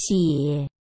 写